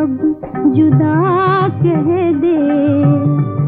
अब जुदा कह दे।